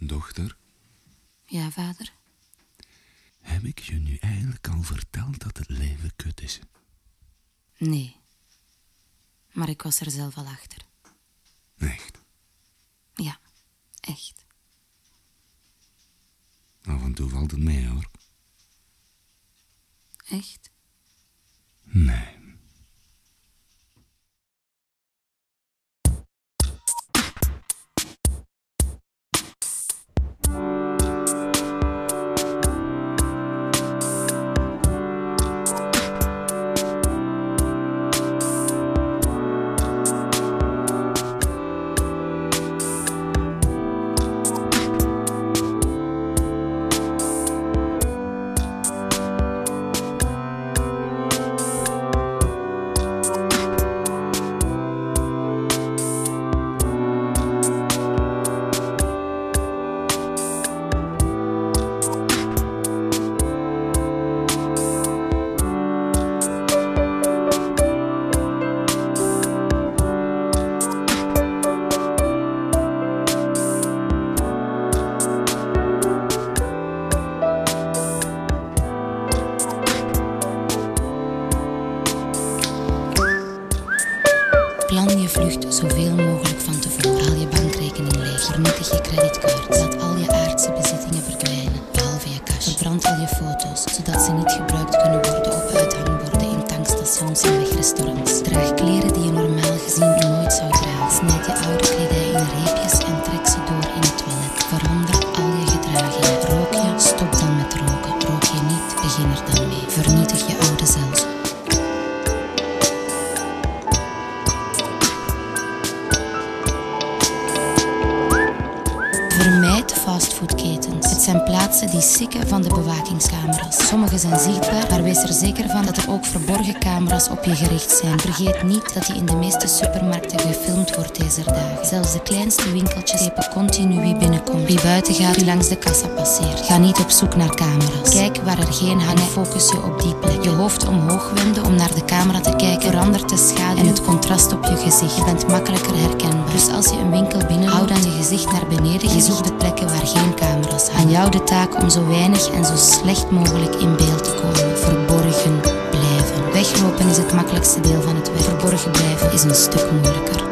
Dochter, Ja, vader? heb ik je nu eigenlijk al verteld dat het leven kut is? Nee. Maar ik was er zelf al achter. Echt. Ja, echt. Af en toe valt het mee, hoor. Echt? Nee. Vlucht zoveel mogelijk van tevoren. Haal je bankrekening leeg. Vernietig je creditcard. Laat al je aardse bezittingen verdwijnen, behalve je cash. Verbrand al je foto's, zodat ze niet gebruikt kunnen worden op uithangborden in tankstations en wegrestaurants. Draag kleren die je normaal gezien nooit zou dragen. Snijd je oude kledij in reepjes en trek ze door in het toilet. Verander al je gedragingen. Rook je, stop dan met roken. Rook je niet, begin er dan mee. Vermijd fastfoodketens. Het zijn plaatsen die sikken van de bewakingscamera's. Sommige zijn zichtbaar, maar wees er zeker van dat er ook verborgen camera's op je gericht zijn. Vergeet niet dat je in de meeste supermarkten gefilmd wordt deze dagen. Zelfs de kleinste winkeltjes schepen continu wie binnenkomt. Wie buiten gaat, wie langs de kassa passeert. Ga niet op zoek naar camera's. Kijk waar er geen hangen, focus je op die plek. Je hoofd omhoog wenden om naar de camera te kijken verandert de schaduw en het contrast op je gezicht. Je bent makkelijker herkenbaar. Dus als je een winkel binnen hou dan je gezicht naar beneden. De plekken waar geen camera's hangen. Aan jou de taak om zo weinig en zo slecht mogelijk in beeld te komen. Verborgen blijven. Weglopen is het makkelijkste deel van het werk. Verborgen blijven is een stuk moeilijker.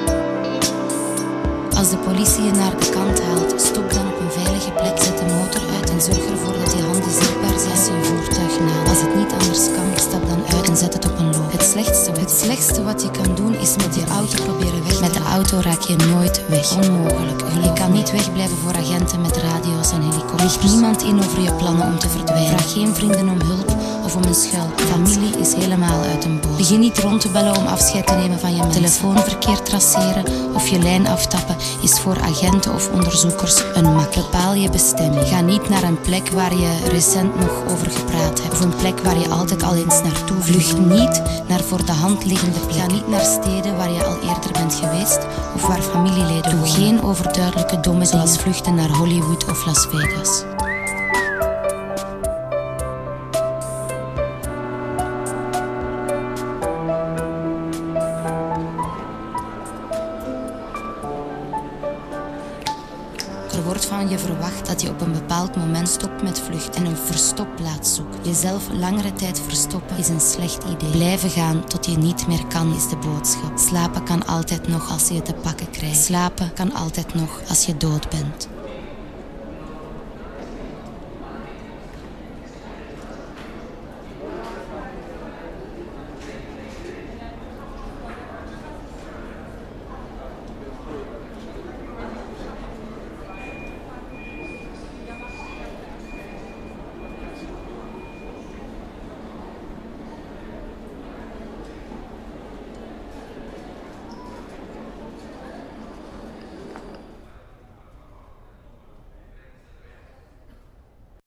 Als de politie je naar de kant haalt, stop dan op een veilige plek, zet de motor uit en zorg ervoor dat je handen zichtbaar zijn als je voertuig nadert. Als het niet anders kan, stap dan uit en zet het op een loop. Het slechtste, het slechtste wat je kan doen is met je auto proberen weg. De auto raak je nooit weg. Onmogelijk. Je kan niet wegblijven voor agenten met radio's en helikopters. Licht niemand in over je plannen om te verdwijnen. Vraag geen vrienden om hulp of om een schuil. Familie is helemaal. Begin niet rond te bellen om afscheid te nemen van je mensen. Telefoonverkeer traceren of je lijn aftappen is voor agenten of onderzoekers een mak. Bepaal je bestemming. Ga niet naar een plek waar je recent nog over gepraat hebt. Of een plek waar je altijd al eens naartoe vlucht. Niet naar voor de hand liggende plekken. Ga niet naar steden waar je al eerder bent geweest of waar familieleden Doe geen overduidelijke domme zoals vluchten naar Hollywood of Las Vegas. Er wordt van je verwacht dat je op een bepaald moment stopt met vluchten en een verstopplaats zoekt. Jezelf langere tijd verstoppen is een slecht idee. Blijven gaan tot je niet meer kan is de boodschap. Slapen kan altijd nog als je het te pakken krijgt. Slapen kan altijd nog als je dood bent.